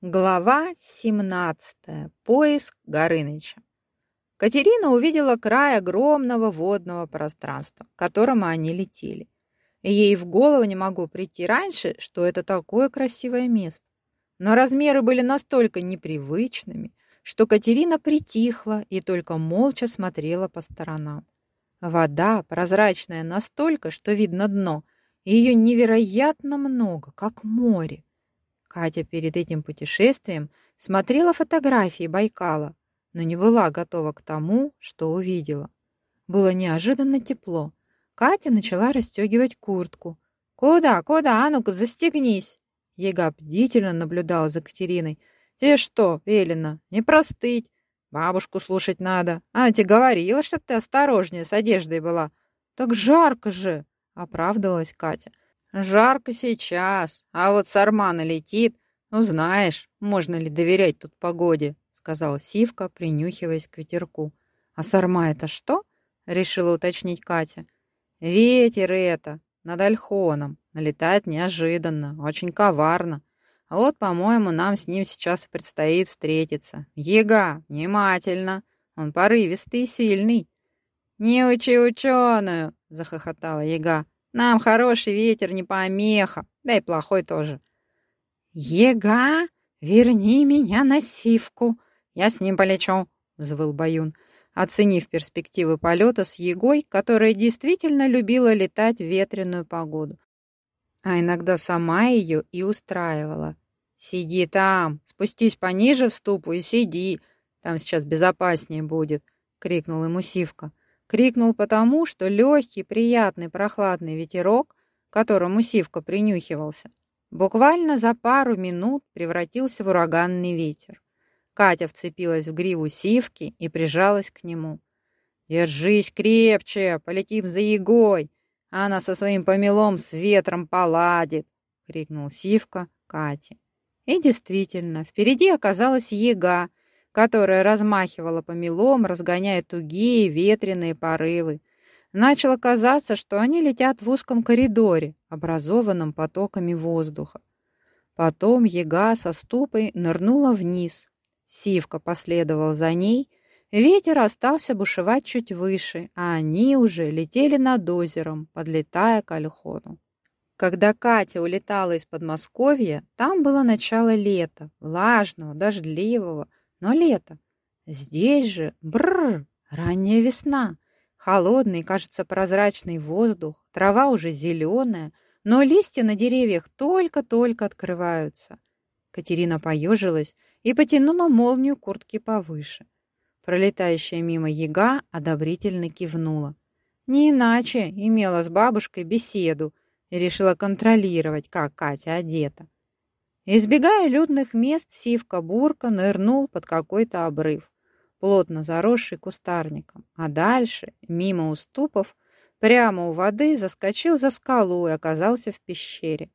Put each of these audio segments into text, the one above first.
Глава 17. Поиск Горыныча. Катерина увидела край огромного водного пространства, к которому они летели. ей в голову не могло прийти раньше, что это такое красивое место. Но размеры были настолько непривычными, что Катерина притихла и только молча смотрела по сторонам. Вода прозрачная настолько, что видно дно, и ее невероятно много, как море. Катя перед этим путешествием смотрела фотографии Байкала, но не была готова к тому, что увидела. Было неожиданно тепло. Катя начала расстегивать куртку. «Куда, куда? А ну-ка, застегнись!» Ега бдительно наблюдала за Катериной. «Тебе что, Велина, не простыть? Бабушку слушать надо. Она тебе говорила, чтоб ты осторожнее с одеждой была». «Так жарко же!» — оправдывалась Катя. Жарко сейчас, а вот сармана летит. Ну, знаешь, можно ли доверять тут погоде, сказал Сивка, принюхиваясь к ветерку. А сарма это что? Решила уточнить Катя. Ветер это, над Альхоном. Налетает неожиданно, очень коварно. А вот, по-моему, нам с ним сейчас предстоит встретиться. Ега, внимательно. Он порывистый и сильный. «Не учи ученую!» — захохотала Ега. Нам хороший ветер не помеха, да и плохой тоже. Ега, верни меня на сивку, я с ним полечу, взвыл Баюн, оценив перспективы полета с Егой, которая действительно любила летать в ветреную погоду. А иногда сама ее и устраивала. «Сиди там, спустись пониже в ступу и сиди, там сейчас безопаснее будет», — крикнул ему Сивка. Крикнул потому, что легкий, приятный, прохладный ветерок, которому Сивка принюхивался, буквально за пару минут превратился в ураганный ветер. Катя вцепилась в гриву Сивки и прижалась к нему. «Держись крепче, полетим за Егой, она со своим помелом с ветром поладит!» — крикнул Сивка Кате. И действительно, впереди оказалась Ега, которая размахивала помелом, разгоняя тугие ветреные порывы. Начало казаться, что они летят в узком коридоре, образованном потоками воздуха. Потом яга со ступой нырнула вниз. Сивка последовал за ней. Ветер остался бушевать чуть выше, а они уже летели над озером, подлетая к Альхону. Когда Катя улетала из Подмосковья, там было начало лета, влажного, дождливого, но лето. Здесь же, бррр, ранняя весна. Холодный, кажется, прозрачный воздух, трава уже зеленая, но листья на деревьях только-только открываются. Катерина поежилась и потянула молнию куртки повыше. Пролетающая мимо яга одобрительно кивнула. Не иначе имела с бабушкой беседу и решила контролировать, как Катя одета. Избегая людных мест, Сивка-бурка нырнул под какой-то обрыв, плотно заросший кустарником, а дальше, мимо уступов, прямо у воды заскочил за скалу и оказался в пещере.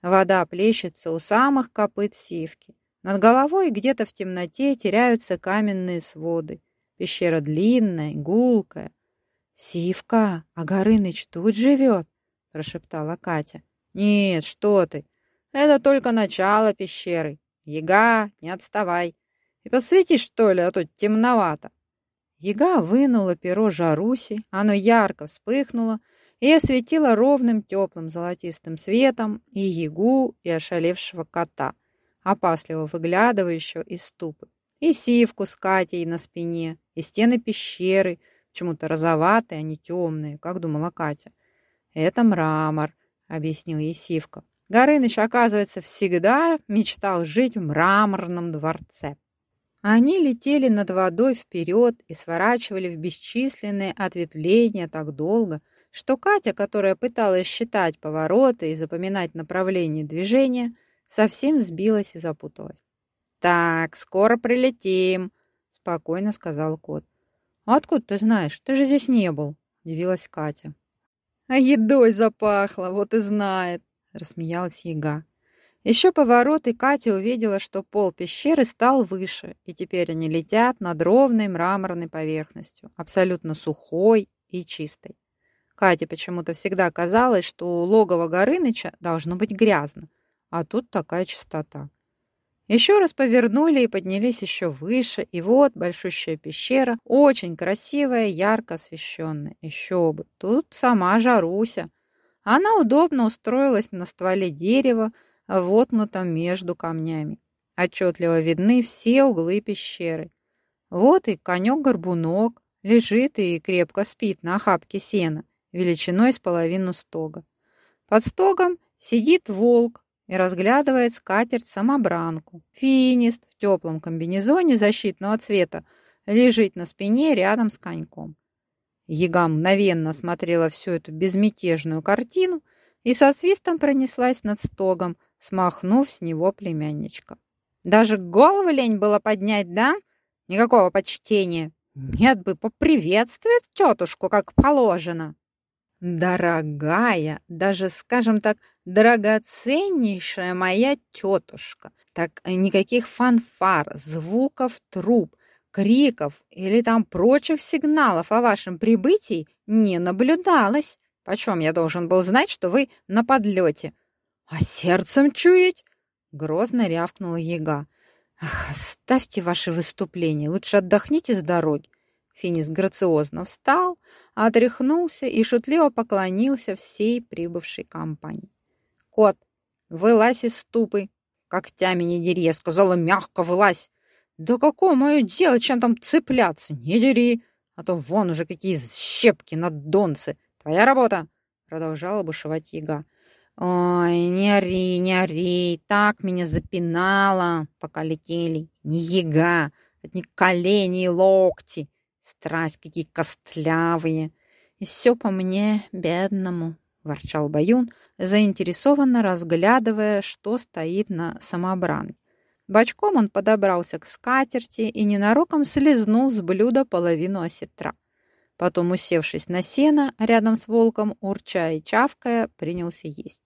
Вода плещется у самых копыт Сивки. Над головой где-то в темноте теряются каменные своды. Пещера длинная, гулкая. «Сивка, а Горыныч тут живет?» – прошептала Катя. «Нет, что ты!» Это только начало пещеры. Яга, не отставай. И подсвети, что ли, а то темновато. Яга вынула перо Жаруси, оно ярко вспыхнуло и осветило ровным теплым золотистым светом и ягу, и ошалевшего кота, опасливо выглядывающего из ступы, и сивку с Катей на спине, и стены пещеры, почему-то розоватые, а не темные, как думала Катя. «Это мрамор», — объяснил ей Сивка. Горыныч, оказывается, всегда мечтал жить в мраморном дворце. Они летели над водой вперед и сворачивали в бесчисленные ответвления так долго, что Катя, которая пыталась считать повороты и запоминать направление движения, совсем сбилась и запуталась. «Так, скоро прилетим», — спокойно сказал кот. «Откуда ты знаешь? Ты же здесь не был», — удивилась Катя. «А едой запахло, вот и знает», рассмеялась яга. Еще поворот, и Катя увидела, что пол пещеры стал выше, и теперь они летят над ровной мраморной поверхностью, абсолютно сухой и чистой. Кате почему-то всегда казалось, что у логова Горыныча должно быть грязно, а тут такая чистота. Еще раз повернули и поднялись еще выше, и вот большущая пещера, очень красивая, ярко освещенная. Еще бы, тут сама Жаруся. Она удобно устроилась на стволе дерева, воткнутом между камнями. Отчетливо видны все углы пещеры. Вот и конек-горбунок лежит и крепко спит на охапке сена, величиной с половину стога. Под стогом сидит волк, и разглядывает скатерть-самобранку. Финист в теплом комбинезоне защитного цвета лежит на спине рядом с коньком. Яга мгновенно смотрела всю эту безмятежную картину и со свистом пронеслась над стогом, смахнув с него племянничка. Даже голову лень было поднять, да? Никакого почтения. Нет бы поприветствовать тетушку, как положено. Дорогая, даже, скажем так, драгоценнейшая моя тетушка. Так никаких фанфар, звуков труб, криков или там прочих сигналов о вашем прибытии не наблюдалось. Почем я должен был знать, что вы на подлете? А сердцем чуять? Грозно рявкнула яга. Ах, оставьте ваши выступления, лучше отдохните с дороги. Финис грациозно встал, отряхнулся и шутливо поклонился всей прибывшей компании. «Кот, вылазь из ступы! Когтями не дери!» Я сказала, мягко вылазь! «Да какое мое дело, чем там цепляться? Не дери! А то вон уже какие щепки на донце! Твоя работа!» Продолжала бушевать яга. «Ой, не ори, не ори, так меня запинало, пока летели. Не яга, одни колени и локти. Страсть, какие костлявые. И все по мне, бедному, ворчал Баюн, заинтересованно разглядывая, что стоит на самобранке. Бочком он подобрался к скатерти и ненароком слезнул с блюда половину осетра. Потом, усевшись на сено, рядом с волком, урча и чавкая, принялся есть.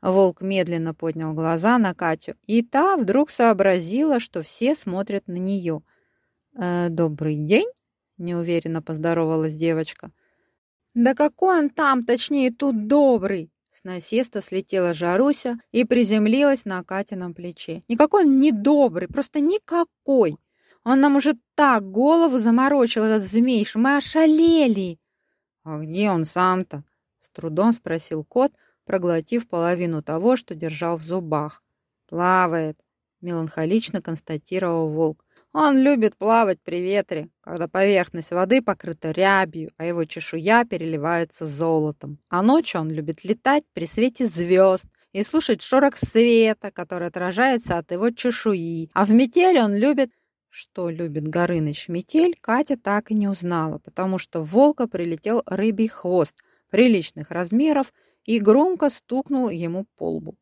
Волк медленно поднял глаза на Катю, и та вдруг сообразила, что все смотрят на нее. «Э, «Добрый день!» неуверенно поздоровалась девочка. Да какой он там, точнее, тут добрый. С насеста слетела Жаруся и приземлилась на Катином плече. Никакой он не добрый, просто никакой. Он нам уже так голову заморочил, этот змей, что мы ошалели. А где он сам-то? С трудом спросил кот, проглотив половину того, что держал в зубах. Плавает, меланхолично констатировал волк. Он любит плавать при ветре, когда поверхность воды покрыта рябью, а его чешуя переливается золотом. А ночью он любит летать при свете звезд и слушать шорох света, который отражается от его чешуи. А в метель он любит... Что любит Горыныч метель, Катя так и не узнала, потому что в волка прилетел рыбий хвост приличных размеров и громко стукнул ему по лбу.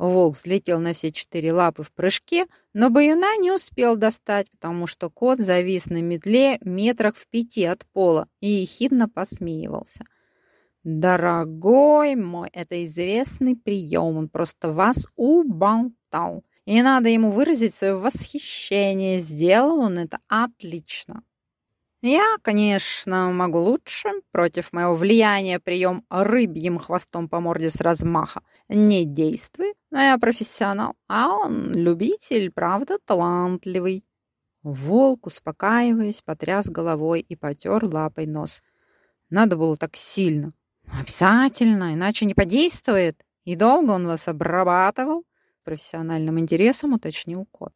Волк взлетел на все четыре лапы в прыжке, но баюна не успел достать, потому что кот завис на метле метрах в пяти от пола и ехидно посмеивался. «Дорогой мой, это известный прием, он просто вас уболтал. И надо ему выразить свое восхищение, сделал он это отлично». Я, конечно, могу лучше. Против моего влияния прием рыбьим хвостом по морде с размаха не действует. Но я профессионал, а он любитель, правда, талантливый. Волк, успокаиваясь, потряс головой и потер лапой нос. Надо было так сильно. Обязательно, иначе не подействует. И долго он вас обрабатывал? Профессиональным интересом уточнил кот.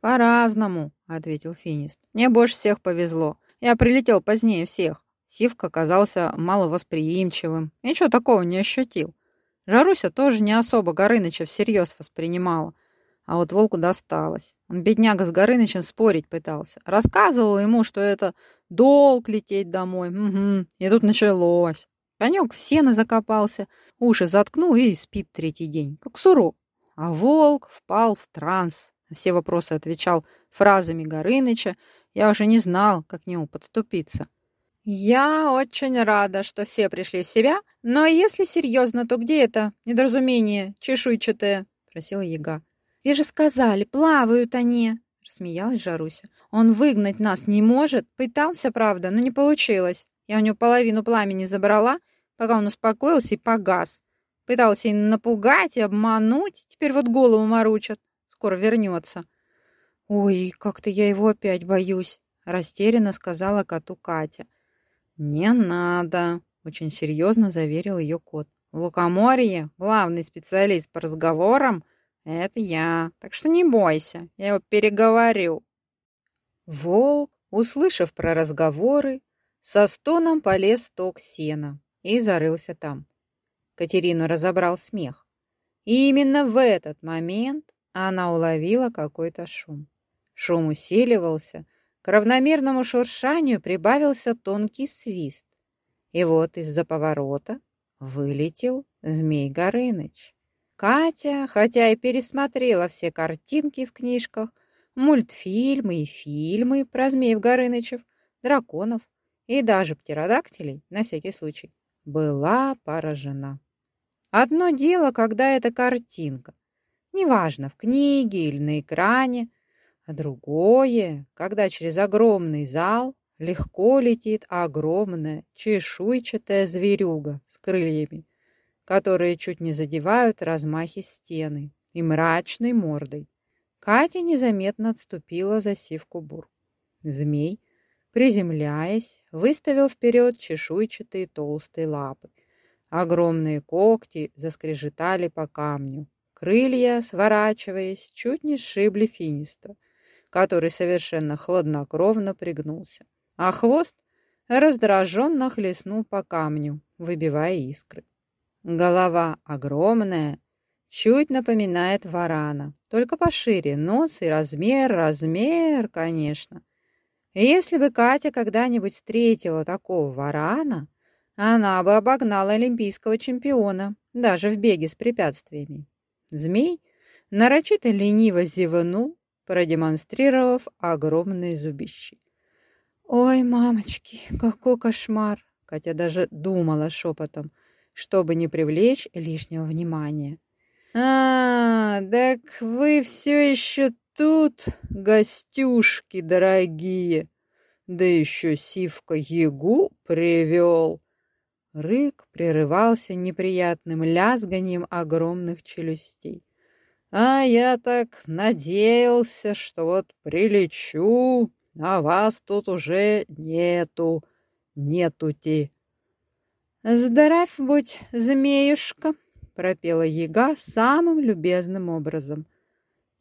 По-разному, ответил Финист. Мне больше всех повезло. Я прилетел позднее всех. Сивка оказался маловосприимчивым. Ничего такого не ощутил. Жаруся тоже не особо Горыныча всерьез воспринимала. А вот волку досталось. Он, бедняга, с Горынычем спорить пытался. Рассказывал ему, что это долг лететь домой. Угу. И тут началось. Конек в сено закопался, уши заткнул и спит третий день, как сурок. А волк впал в транс. Все вопросы отвечал фразами Горыныча я уже не знал, как к нему подступиться. «Я очень рада, что все пришли в себя, но если серьезно, то где это недоразумение чешуйчатое?» — просила яга. «Вы же сказали, плавают они!» — рассмеялась Жаруся. «Он выгнать нас не может. Пытался, правда, но не получилось. Я у него половину пламени забрала, пока он успокоился и погас. Пытался и напугать, и обмануть. Теперь вот голову морочат. скоро вернется. Ой, как-то я его опять боюсь, растерянно сказала коту Катя. Не надо, очень серьезно заверил ее кот. В Лукоморье главный специалист по разговорам — это я, так что не бойся, я его переговорю. Волк, услышав про разговоры, со стоном полез в ток сена и зарылся там. Катерину разобрал смех. И именно в этот момент она уловила какой-то шум. Шум усиливался, равномерному шуршанию прибавился тонкий свист. И вот из-за поворота вылетел Змей Горыныч. Катя, хотя и пересмотрела все картинки в книжках, мультфильмы и фильмы про змеев Горынычев, драконов и даже птеродактилей, на всякий случай, была поражена. Одно дело, когда это картинка, неважно, в книге или на экране, а другое, когда через огромный зал легко летит огромная чешуйчатая зверюга с крыльями, которые чуть не задевают размахи стены и мрачной мордой. Катя незаметно отступила за сивку бур. Змей, приземляясь, выставил вперед чешуйчатые толстые лапы Огромные когти заскрежетали по камню. Крылья, сворачиваясь, чуть не сшибли финиста, который совершенно хладнокровно пригнулся. А хвост раздраженно хлестнул по камню, выбивая искры. Голова огромная, чуть напоминает варана, только пошире, нос и размер, размер, конечно. И если бы Катя когда-нибудь встретила такого варана, она бы обогнала олимпийского чемпиона, даже в беге с препятствиями. Змей нарочито лениво зевнул, продемонстрировав огромные зубищи. «Ой, мамочки, какой кошмар!» Катя даже думала шепотом, чтобы не привлечь лишнего внимания. «А, так вы все еще тут, гостюшки дорогие! Да еще Сивка Ягу привел!» Рык прерывался неприятным лязганием огромных челюстей. А я так надеялся, что вот прилечу, а вас тут уже нету, нетути. Здравь будь, змеюшка, пропела яга самым любезным образом.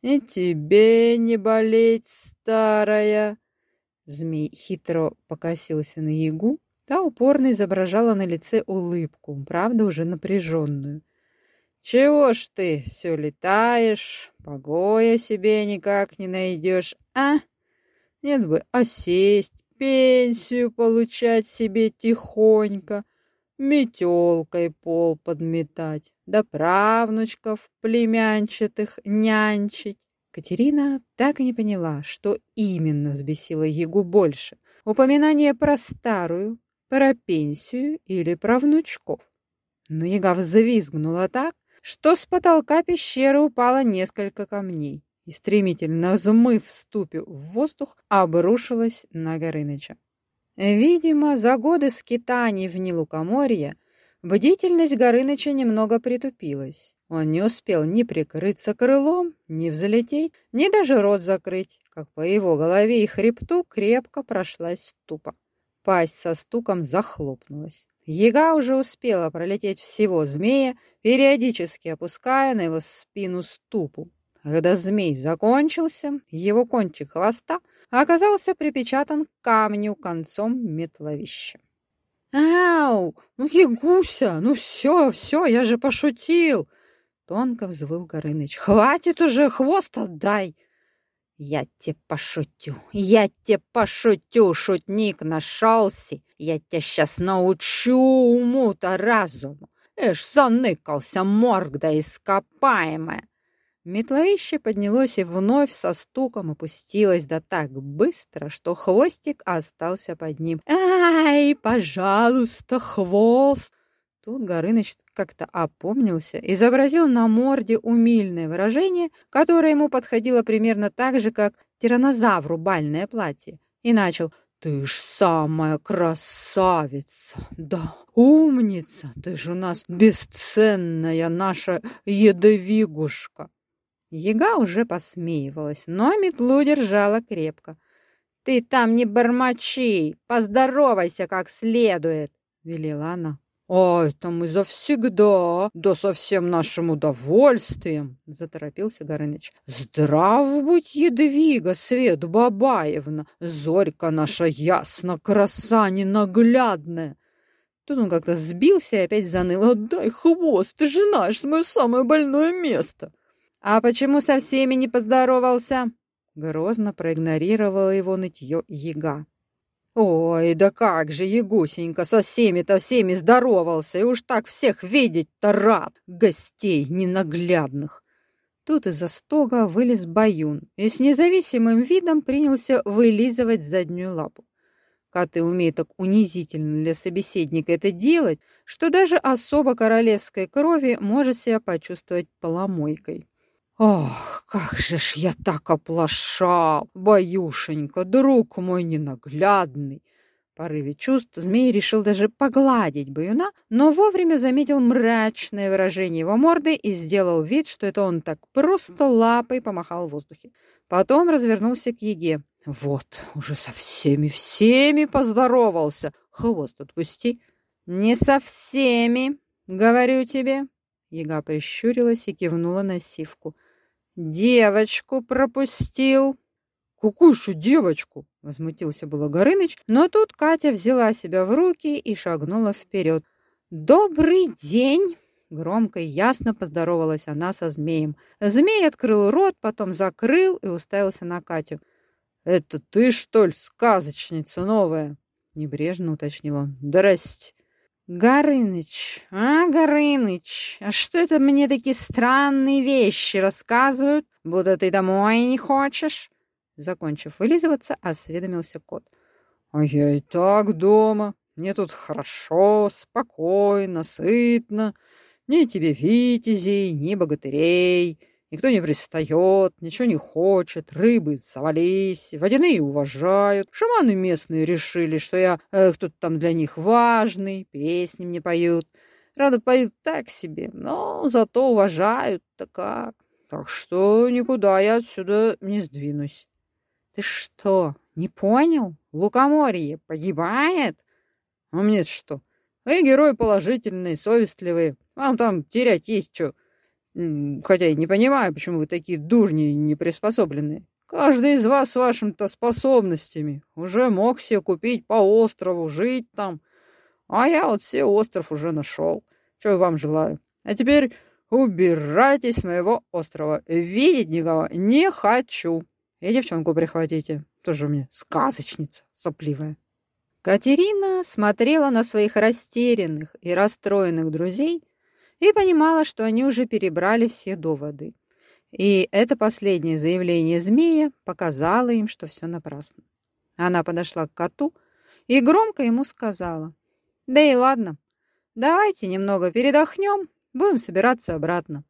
И тебе не болеть, старая. Змей хитро покосился на ягу, Та упорно изображала на лице улыбку, правда, уже напряженную. «Чего ж ты все летаешь, покоя себе никак не найдешь, а? Нет бы осесть, пенсию получать себе тихонько, метелкой пол подметать, да правнучков племянчатых нянчить». Катерина так и не поняла, что именно взбесило Егу больше — упоминание про старую, про пенсию или про внучков. Но яга взвизгнула так, что с потолка пещеры упало несколько камней и, стремительно взмыв ступю в воздух, обрушилась на Горыныча. Видимо, за годы скитаний в Нилукоморье бдительность Горыныча немного притупилась. Он не успел ни прикрыться крылом, ни взлететь, ни даже рот закрыть, как по его голове и хребту крепко прошлась ступа. Пасть со стуком захлопнулась. Яга уже успела пролететь всего змея, периодически опуская на его спину ступу. Когда змей закончился, его кончик хвоста оказался припечатан к камню концом метловища. «Ау! Ну, Ягуся! Ну все, все, я же пошутил!» Тонко взвыл Горыныч. «Хватит уже, хвост отдай!» «Я тебе пошутю, я тебе пошутю, шутник нашелся. Я тебя сейчас научу уму-то разуму. Эш, заныкался морг да ископаемое!» Метловище поднялось и вновь со стуком опустилось, да так быстро, что хвостик остался под ним. «Ай, пожалуйста, хвост!» Тут Горыныч как-то опомнился, изобразил на морде умильное выражение, которое ему подходило примерно так же, как тиранозавру бальное платье, и начал «Ты ж самая красавица! Да, умница! Ты ж у нас бесценная наша ядовигушка!» Яга уже посмеивалась, но метлу держала крепко. «Ты там не бормочи, поздоровайся как следует!» — велела она. «А это мы завсегда, да со всем нашим удовольствием!» — заторопился Горыныч. «Здрав будь, Едвига Свет Бабаевна, зорька наша ясно, краса ненаглядная!» Тут он как-то сбился и опять заныл. «Отдай хвост, ты же знаешь мое самое больное место!» «А почему со всеми не поздоровался?» Грозно проигнорировала его нытье яга. Ой, да как же, Ягусенька, со всеми-то всеми здоровался, и уж так всех видеть-то рад, гостей ненаглядных. Тут из-за стога вылез Баюн и с независимым видом принялся вылизывать заднюю лапу. Коты умеют так унизительно для собеседника это делать, что даже особо королевской крови может себя почувствовать поломойкой. Ох, как же ж я так оплошал, баюшенька, друг мой ненаглядный. В порыве чувств змей решил даже погладить баюна, но вовремя заметил мрачное выражение его морды и сделал вид, что это он так просто лапой помахал в воздухе. Потом развернулся к Еге. Вот, уже со всеми, всеми поздоровался. Хвост отпусти. Не со всеми, говорю тебе. Ега прищурилась и кивнула на сивку. Девочку пропустил. Же девочку? Возмутился было Горыныч, но тут Катя взяла себя в руки и шагнула вперед. Добрый день! Громко и ясно поздоровалась она со змеем. Змей открыл рот, потом закрыл и уставился на Катю. «Это ты, что ли, сказочница новая?» Небрежно уточнил он. «Здрасте!» Горыныч, а, Горыныч, а что это мне такие странные вещи рассказывают, будто ты домой не хочешь? Закончив вылизываться, осведомился кот. А я и так дома. Мне тут хорошо, спокойно, сытно. Ни тебе витязей, ни богатырей. Никто не пристает, ничего не хочет, рыбы завались, водяные уважают. Шаманы местные решили, что я э, кто-то там для них важный, песни мне поют. Рада поют так себе, но зато уважают-то как. Так что никуда я отсюда не сдвинусь. Ты что, не понял? Лукоморье погибает? А мне что? Вы герои положительные, совестливые. Вам там терять есть что. Хотя я не понимаю, почему вы такие дурни неприспособленные. Каждый из вас с вашими-то способностями уже мог себе купить по острову, жить там. А я вот все остров уже нашел. Чего вам желаю. А теперь убирайтесь с моего острова. Видеть никого не хочу. И девчонку прихватите. Тоже мне сказочница сопливая. Катерина смотрела на своих растерянных и расстроенных друзей и понимала, что они уже перебрали все доводы. И это последнее заявление змея показало им, что все напрасно. Она подошла к коту и громко ему сказала, «Да и ладно, давайте немного передохнем, будем собираться обратно.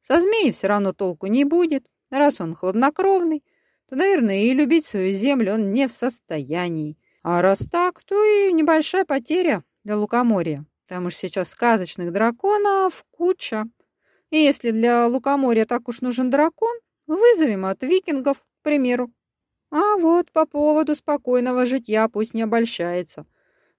Со змеей все равно толку не будет, раз он хладнокровный, то, наверное, и любить свою землю он не в состоянии. А раз так, то и небольшая потеря для лукоморья. Там уж сейчас сказочных драконов куча. И если для лукоморья так уж нужен дракон, вызовем от викингов, к примеру. А вот по поводу спокойного житья пусть не обольщается.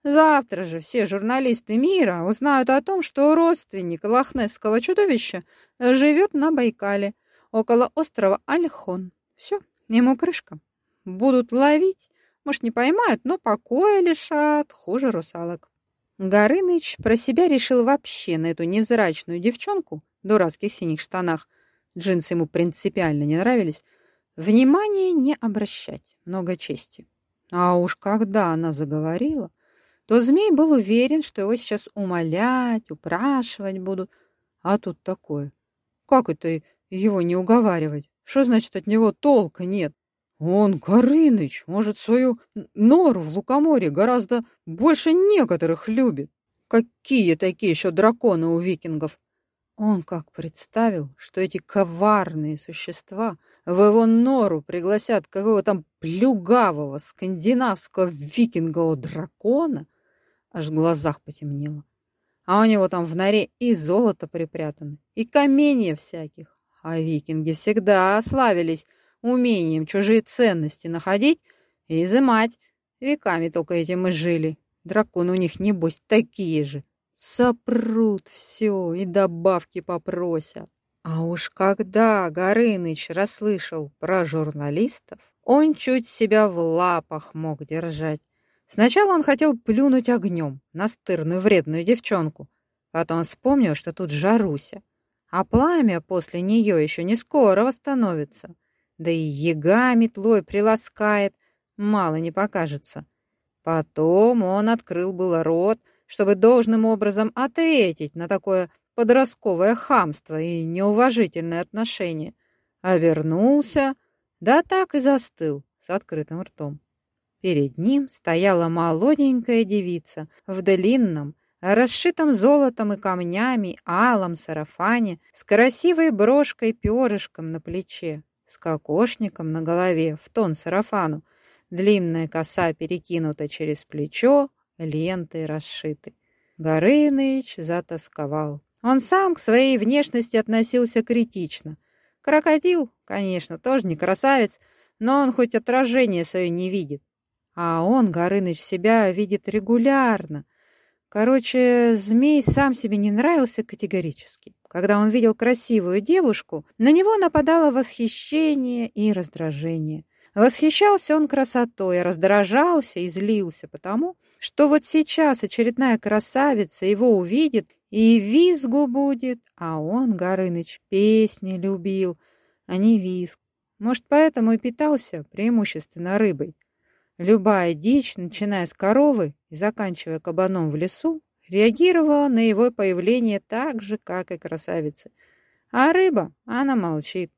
Завтра же все журналисты мира узнают о том, что родственник лохнесского чудовища живет на Байкале, около острова Альхон. Все, ему крышка. Будут ловить, может, не поймают, но покоя лишат, хуже русалок. Горыныч про себя решил вообще на эту невзрачную девчонку в дурацких синих штанах, джинсы ему принципиально не нравились, внимания не обращать, много чести. А уж когда она заговорила, то змей был уверен, что его сейчас умолять, упрашивать будут. А тут такое. Как это его не уговаривать? Что значит от него толка нет? Он, Горыныч, может, свою нору в лукоморье гораздо больше некоторых любит. Какие такие еще драконы у викингов? Он как представил, что эти коварные существа в его нору пригласят какого-то там плюгавого скандинавского викингового дракона, аж в глазах потемнело. А у него там в норе и золото припрятано, и каменья всяких. а викинги всегда славились умением чужие ценности находить и изымать. Веками только этим и жили. Драконы у них, небось, такие же. Сопрут все и добавки попросят. А уж когда Горыныч расслышал про журналистов, он чуть себя в лапах мог держать. Сначала он хотел плюнуть огнем на стырную вредную девчонку, потом вспомнил, что тут Жаруся, а пламя после нее еще не скоро восстановится. Да и яга метлой приласкает, мало не покажется. Потом он открыл было рот, чтобы должным образом ответить на такое подростковое хамство и неуважительное отношение. Обернулся, да так и застыл с открытым ртом. Перед ним стояла молоденькая девица в длинном, расшитом золотом и камнями алом сарафане с красивой брошкой-перышком на плече, с кокошником на голове в тон сарафану, длинная коса перекинута через плечо, лентой расшиты. Горыныч затасковал. Он сам к своей внешности относился критично. Крокодил, конечно, тоже не красавец, но он хоть отражение свое не видит. А он, Горыныч, себя видит регулярно. Короче, змей сам себе не нравился категорически. Когда он видел красивую девушку, на него нападало восхищение и раздражение. Восхищался он красотой, раздражался и злился, потому что вот сейчас очередная красавица его увидит и визгу будет, а он, Горыныч, песни любил, а не визг. Может, поэтому и питался преимущественно рыбой. Любая дичь, начиная с коровы и заканчивая кабаном в лесу, реагировала на его появление так же, как и красавица. А рыба, она молчит,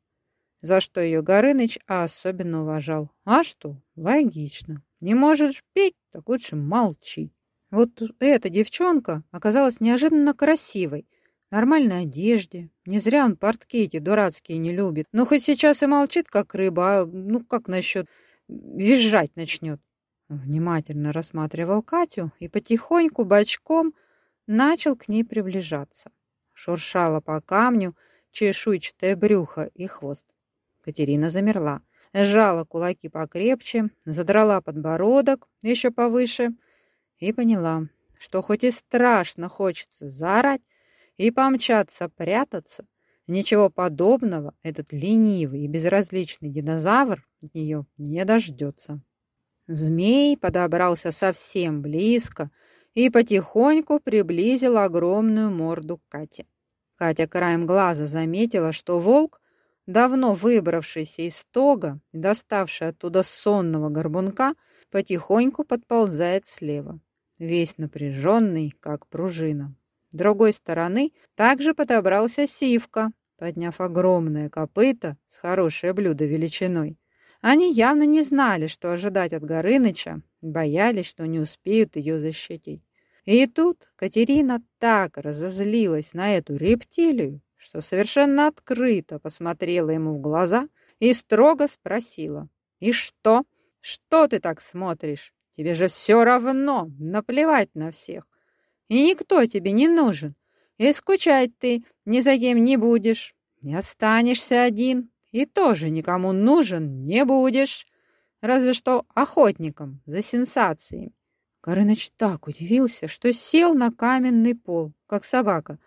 за что ее Горыныч особенно уважал. А что? Логично. Не можешь петь, так лучше молчи. Вот эта девчонка оказалась неожиданно красивой, нормальной одежде. Не зря он портки эти дурацкие не любит. Но хоть сейчас и молчит, как рыба, а ну как насчет визжать начнет. Внимательно рассматривал Катю и потихоньку бочком начал к ней приближаться. Шуршало по камню чешуйчатое брюхо и хвост. Катерина замерла, сжала кулаки покрепче, задрала подбородок еще повыше — и поняла, что хоть и страшно хочется заорать и помчаться прятаться, ничего подобного этот ленивый и безразличный динозавр от нее не дождется. Змей подобрался совсем близко и потихоньку приблизил огромную морду к Кате. Катя краем глаза заметила, что волк, давно выбравшийся из стога и доставший оттуда сонного горбунка, потихоньку подползает слева весь напряженный, как пружина. С другой стороны также подобрался Сивка, подняв огромное копыто с хорошее блюдо величиной. Они явно не знали, что ожидать от Горыныча, боялись, что не успеют ее защитить. И тут Катерина так разозлилась на эту рептилию, что совершенно открыто посмотрела ему в глаза и строго спросила. «И что? Что ты так смотришь? Тебе же все равно, наплевать на всех. И никто тебе не нужен. И скучать ты ни за кем не будешь. Не останешься один. И тоже никому нужен не будешь. Разве что охотникам за сенсациями. Горыныч так удивился, что сел на каменный пол, как собака.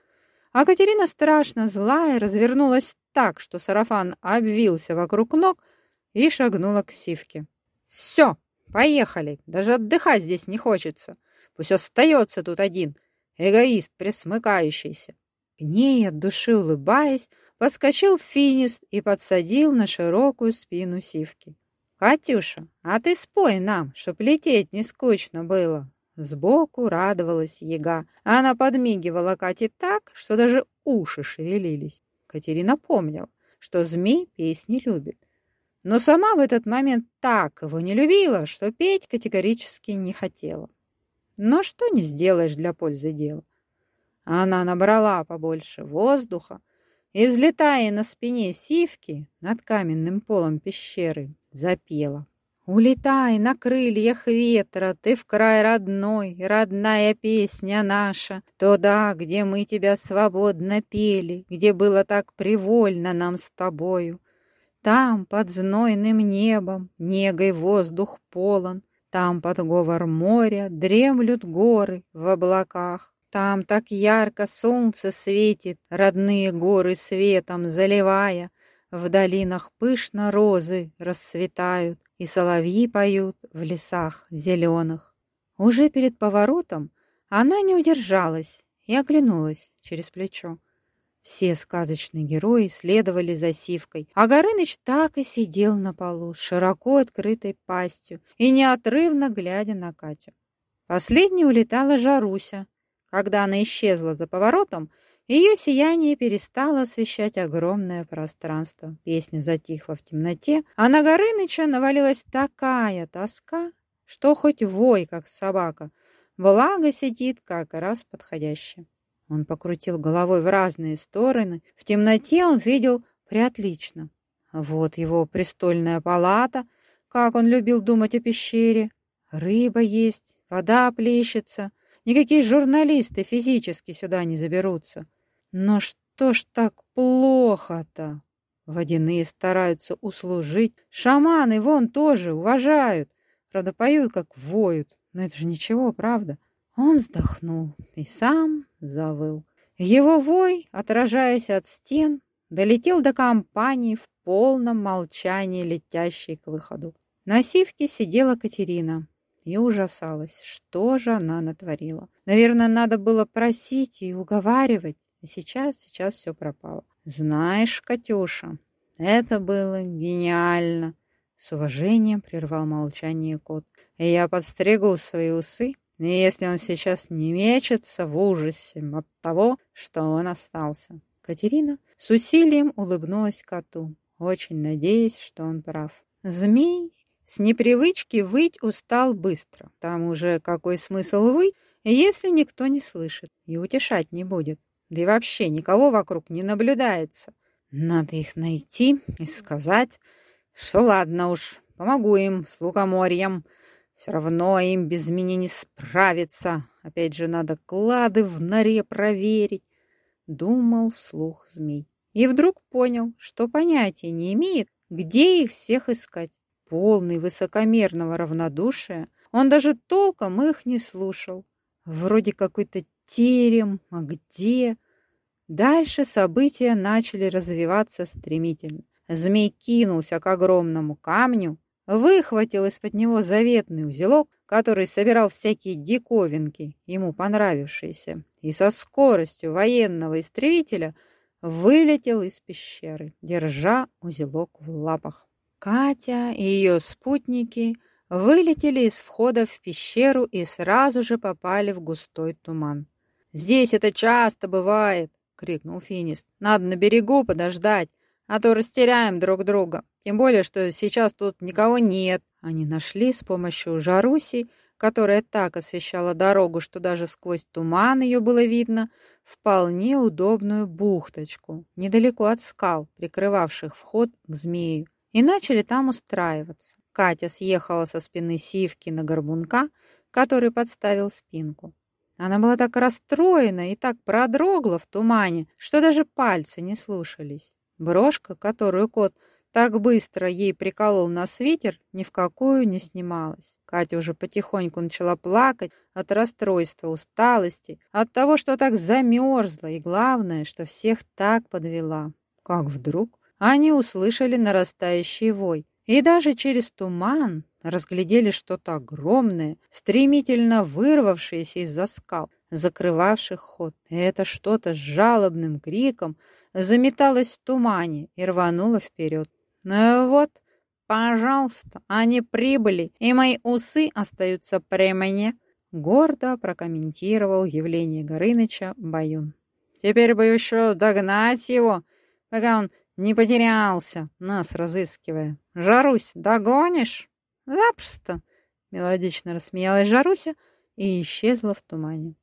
А Катерина страшно злая развернулась так, что сарафан обвился вокруг ног и шагнула к сивке. «Все!» Поехали. Даже отдыхать здесь не хочется. Пусть остается тут один. Эгоист, присмыкающийся. К ней от души улыбаясь, подскочил финист и подсадил на широкую спину сивки. «Катюша, а ты спой нам, чтоб лететь не скучно было!» Сбоку радовалась яга. Она подмигивала Кате так, что даже уши шевелились. Катерина помнила, что змей песни любит но сама в этот момент так его не любила, что петь категорически не хотела. Но что не сделаешь для пользы дела? Она набрала побольше воздуха и, взлетая на спине сивки над каменным полом пещеры, запела. Улетай на крыльях ветра, ты в край родной, родная песня наша, Туда, где мы тебя свободно пели, где было так привольно нам с тобою. Там, под знойным небом, негой воздух полон, Там, под говор моря, дремлют горы в облаках. Там так ярко солнце светит, родные горы светом заливая, В долинах пышно розы расцветают, и соловьи поют в лесах зеленых. Уже перед поворотом она не удержалась и оглянулась через плечо. Все сказочные герои следовали за Сивкой, а Горыныч так и сидел на полу широко открытой пастью и неотрывно глядя на Катю. Последней улетала Жаруся. Когда она исчезла за поворотом, ее сияние перестало освещать огромное пространство. Песня затихла в темноте, а на Горыныча навалилась такая тоска, что хоть вой, как собака, благо сидит как раз подходяще. Он покрутил головой в разные стороны. В темноте он видел приотлично. Вот его престольная палата, как он любил думать о пещере. Рыба есть, вода плещется. Никакие журналисты физически сюда не заберутся. Но что ж так плохо-то? Водяные стараются услужить. Шаманы вон тоже уважают. Правда, поют, как воют. Но это же ничего, правда? Он вздохнул и сам завыл. Его вой, отражаясь от стен, долетел до компании в полном молчании, летящей к выходу. На сивке сидела Катерина и ужасалась, что же она натворила. Наверное, надо было просить и уговаривать. И сейчас, сейчас все пропало. Знаешь, Катюша, это было гениально. С уважением прервал молчание кот. И я подстригу свои усы, и если он сейчас не мечется в ужасе от того, что он остался. Катерина с усилием улыбнулась коту, очень надеясь, что он прав. Змей с непривычки выть устал быстро. Там уже какой смысл выть, если никто не слышит и утешать не будет. Да и вообще никого вокруг не наблюдается. Надо их найти и сказать, что ладно уж, помогу им с лукоморьем. Все равно им без меня не справиться. Опять же, надо клады в норе проверить. Думал вслух змей. И вдруг понял, что понятия не имеет, где их всех искать. Полный высокомерного равнодушия, он даже толком их не слушал. Вроде какой-то терем, а где? Дальше события начали развиваться стремительно. Змей кинулся к огромному камню, выхватил из-под него заветный узелок, который собирал всякие диковинки, ему понравившиеся, и со скоростью военного истребителя вылетел из пещеры, держа узелок в лапах. Катя и ее спутники вылетели из входа в пещеру и сразу же попали в густой туман. «Здесь это часто бывает», — крикнул Финист. «Надо на берегу подождать, а то растеряем друг друга. Тем более, что сейчас тут никого нет». Они нашли с помощью Жаруси, которая так освещала дорогу, что даже сквозь туман ее было видно, вполне удобную бухточку, недалеко от скал, прикрывавших вход к змею, и начали там устраиваться. Катя съехала со спины Сивки на горбунка, который подставил спинку. Она была так расстроена и так продрогла в тумане, что даже пальцы не слушались. Брошка, которую кот так быстро ей приколол на свитер, ни в какую не снималась. Катя уже потихоньку начала плакать от расстройства, усталости, от того, что так замерзла, и главное, что всех так подвела. Как вдруг они услышали нарастающий вой, и даже через туман разглядели что-то огромное, стремительно вырвавшееся из-за скал, закрывавших ход. И это что-то с жалобным криком заметалось в тумане и рвануло вперед. Ну вот, пожалуйста, они прибыли, и мои усы остаются при мне, гордо прокомментировал явление Горыныча Баюн. Теперь бы еще догнать его, пока он не потерялся, нас разыскивая. Жарусь, догонишь? «Запросто!» — мелодично рассмеялась Жаруся и исчезла в тумане.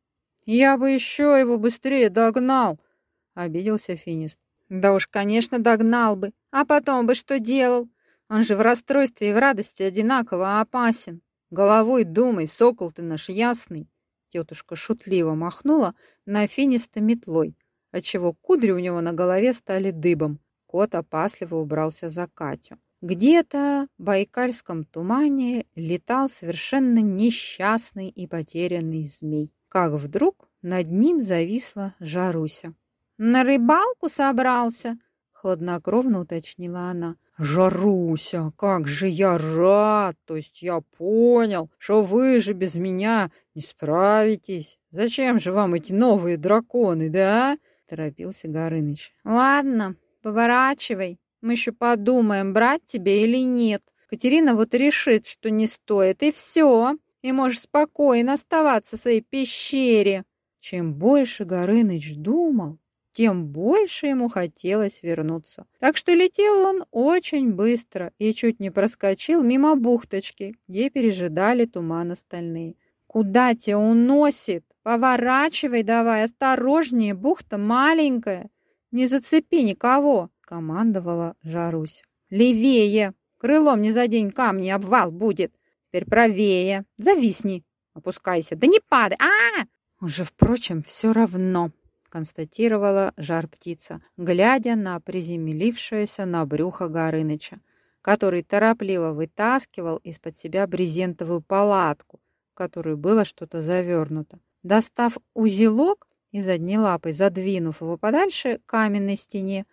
«Я бы еще его быстрее догнал!» — обиделся Финист. «Да уж, конечно, догнал бы. А потом бы что делал? Он же в расстройстве и в радости одинаково опасен. Головой думай, сокол ты наш ясный. Тетушка шутливо махнула на финисто метлой, отчего кудри у него на голове стали дыбом. Кот опасливо убрался за Катю. Где-то в Байкальском тумане летал совершенно несчастный и потерянный змей. Как вдруг над ним зависла Жаруся. «На рыбалку собрался?» — хладнокровно уточнила она. «Жаруся, как же я рад! То есть я понял, что вы же без меня не справитесь. Зачем же вам эти новые драконы, да?» — торопился Горыныч. «Ладно, поворачивай. Мы еще подумаем, брать тебе или нет. Катерина вот решит, что не стоит, и все. И можешь спокойно оставаться в своей пещере. Чем больше Горыныч думал, тем больше ему хотелось вернуться. Так что летел он очень быстро и чуть не проскочил мимо бухточки, где пережидали туман остальные. «Куда тебя уносит? Поворачивай давай, осторожнее, бухта маленькая, не зацепи никого!» командовала Жарусь. «Левее! Крылом не задень камни, обвал будет! Теперь правее! Зависни! Опускайся! Да не падай! а, -а, -а Уже, впрочем, все равно!» констатировала жар-птица, глядя на приземлившееся на брюхо Горыныча, который торопливо вытаскивал из-под себя брезентовую палатку, в которую было что-то завернуто. Достав узелок и задней лапой задвинув его подальше к каменной стене,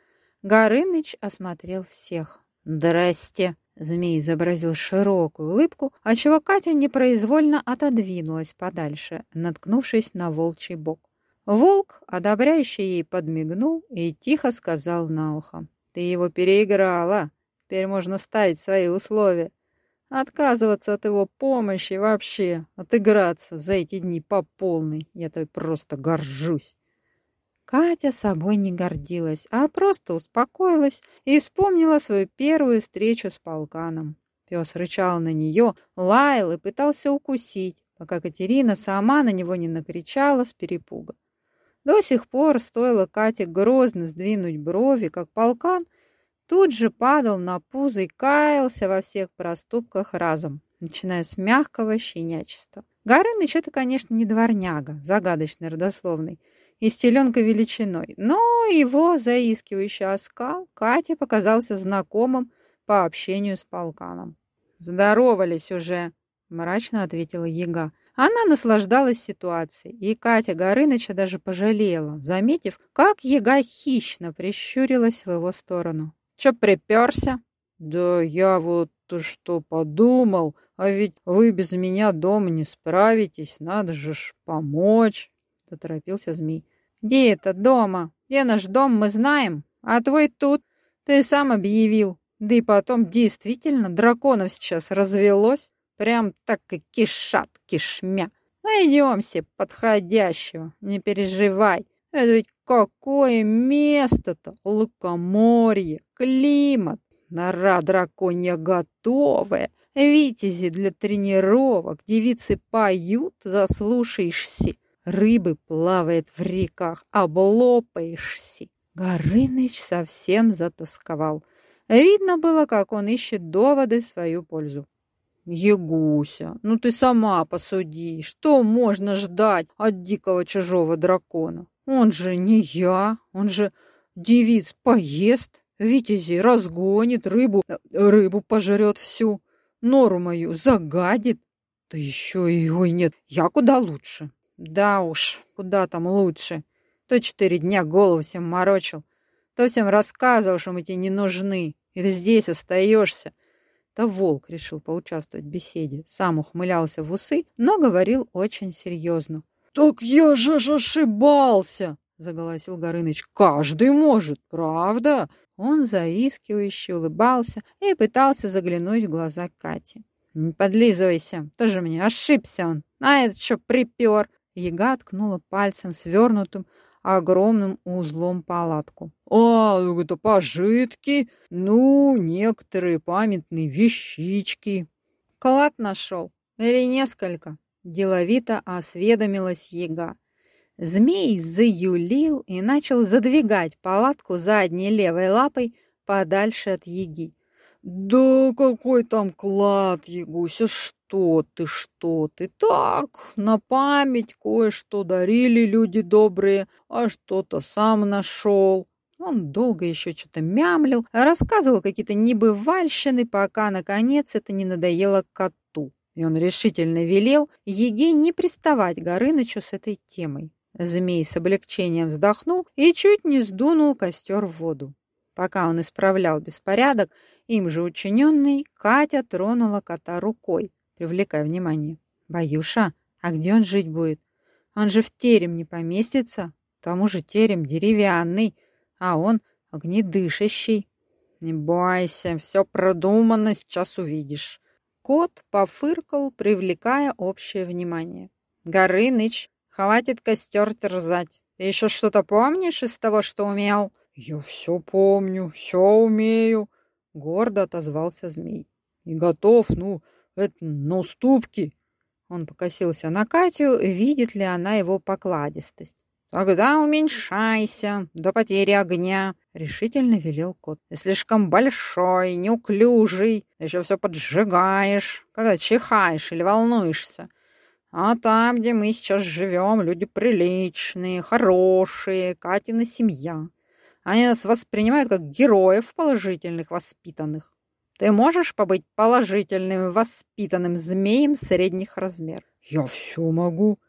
Горыныч осмотрел всех. «Здрасте!» Змей изобразил широкую улыбку, отчего Катя непроизвольно отодвинулась подальше, наткнувшись на волчий бок. Волк, одобряющий ей, подмигнул и тихо сказал на ухо. «Ты его переиграла. Теперь можно ставить свои условия. Отказываться от его помощи вообще, отыграться за эти дни по полной. Я тобой просто горжусь». Катя собой не гордилась, а просто успокоилась и вспомнила свою первую встречу с полканом. Пес рычал на нее, лаял и пытался укусить, пока Катерина сама на него не накричала с перепуга. До сих пор стоило Кате грозно сдвинуть брови, как полкан тут же падал на пузо и каялся во всех проступках разом, начиная с мягкого щенячества. Горыныч — это, конечно, не дворняга, загадочный родословный, и с теленка величиной, но его заискивающий оскал Кате показался знакомым по общению с полканом. «Здоровались уже», — мрачно ответила яга. Она наслаждалась ситуацией, и Катя Горыныча даже пожалела, заметив, как яга хищно прищурилась в его сторону. «Чё приперся?» «Да я вот что подумал, а ведь вы без меня дома не справитесь, надо же ж помочь», — заторопился змей. Где это дома? Где наш дом, мы знаем. А твой тут. Ты сам объявил. Да и потом, действительно, драконов сейчас развелось. Прям так и кишат кишмя. Найдем себе подходящего. Не переживай. Это ведь какое место-то! Лукоморье, климат, нора драконья готовая. Витязи для тренировок, девицы поют, заслушаешься. Рыбы плавает в реках, облопаешься. Горыныч совсем затасковал. Видно было, как он ищет доводы в свою пользу. Егуся, ну ты сама посуди, что можно ждать от дикого чужого дракона? Он же не я, он же девиц поест, витязи разгонит, рыбу, рыбу пожрет всю, нору мою загадит. Да еще и, нет, я куда лучше. Да уж, куда там лучше. То четыре дня голову всем морочил, то всем рассказывал, что мы тебе не нужны, и ты здесь остаешься. То волк решил поучаствовать в беседе, сам ухмылялся в усы, но говорил очень серьезно. «Так я же ошибался!» — заголосил Горыныч. «Каждый может, правда?» Он заискивающе улыбался и пытался заглянуть в глаза Кати. «Не подлизывайся, тоже мне ошибся он, а это что припер? Яга ткнула пальцем свернутым огромным узлом палатку. «А, ну это пожитки, ну, некоторые памятные вещички». «Клад нашел? Или несколько?» Деловито осведомилась яга. Змей заюлил и начал задвигать палатку задней левой лапой подальше от яги. Да какой там клад, Ягуся, что ты, что ты? Так, на память кое-что дарили люди добрые, а что-то сам нашел. Он долго еще что-то мямлил, рассказывал какие-то небывальщины, пока, наконец, это не надоело коту. И он решительно велел Еге не приставать Горынычу с этой темой. Змей с облегчением вздохнул и чуть не сдунул костер в воду. Пока он исправлял беспорядок, им же учиненный, Катя тронула кота рукой, привлекая внимание. «Баюша, а где он жить будет? Он же в терем не поместится. К тому же терем деревянный, а он огнедышащий. Не бойся, все продумано, сейчас увидишь. Кот пофыркал, привлекая общее внимание. Горыныч, хватит костер терзать. Ты еще что-то помнишь из того, что умел? Я все помню, все умею, гордо отозвался змей. И готов, ну, это на уступки. Он покосился на Катю, видит ли она его покладистость. «Тогда уменьшайся до потери огня», — решительно велел кот. «Ты слишком большой, неуклюжий, еще все поджигаешь, когда чихаешь или волнуешься. А там, где мы сейчас живем, люди приличные, хорошие, Катина семья. Они нас воспринимают как героев положительных, воспитанных. Ты можешь побыть положительным, воспитанным змеем средних размеров?» «Я все могу»,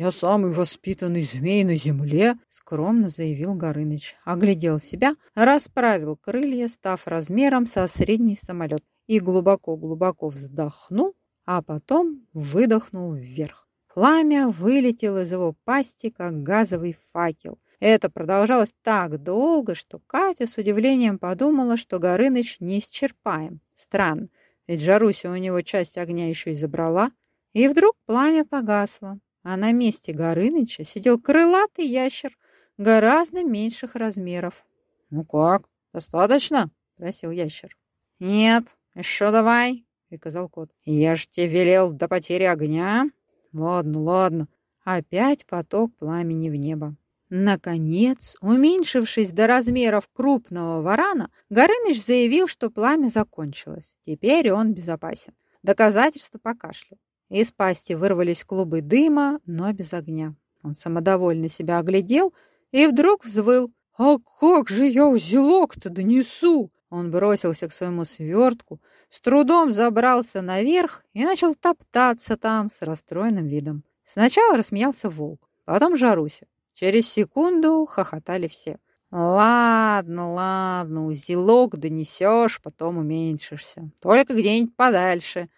«Я самый воспитанный змей на земле», — скромно заявил Горыныч. Оглядел себя, расправил крылья, став размером со средний самолет, и глубоко-глубоко вздохнул, а потом выдохнул вверх. Пламя вылетело из его пасти, как газовый факел. Это продолжалось так долго, что Катя с удивлением подумала, что Горыныч неисчерпаем. Странно, ведь Жаруся у него часть огня еще и забрала. И вдруг пламя погасло а на месте Горыныча сидел крылатый ящер гораздо меньших размеров. «Ну как, достаточно?» — просил ящер. «Нет, еще давай», — приказал кот. «Я ж тебе велел до потери огня». «Ладно, ладно». Опять поток пламени в небо. Наконец, уменьшившись до размеров крупного варана, Горыныч заявил, что пламя закончилось. Теперь он безопасен. Доказательство покашлял. Из пасти вырвались клубы дыма, но без огня. Он самодовольно себя оглядел и вдруг взвыл. «А как же я узелок-то донесу?» Он бросился к своему свертку, с трудом забрался наверх и начал топтаться там с расстроенным видом. Сначала рассмеялся волк, потом Жаруся. Через секунду хохотали все. «Ладно, ладно, узелок донесешь, потом уменьшишься. Только где-нибудь подальше.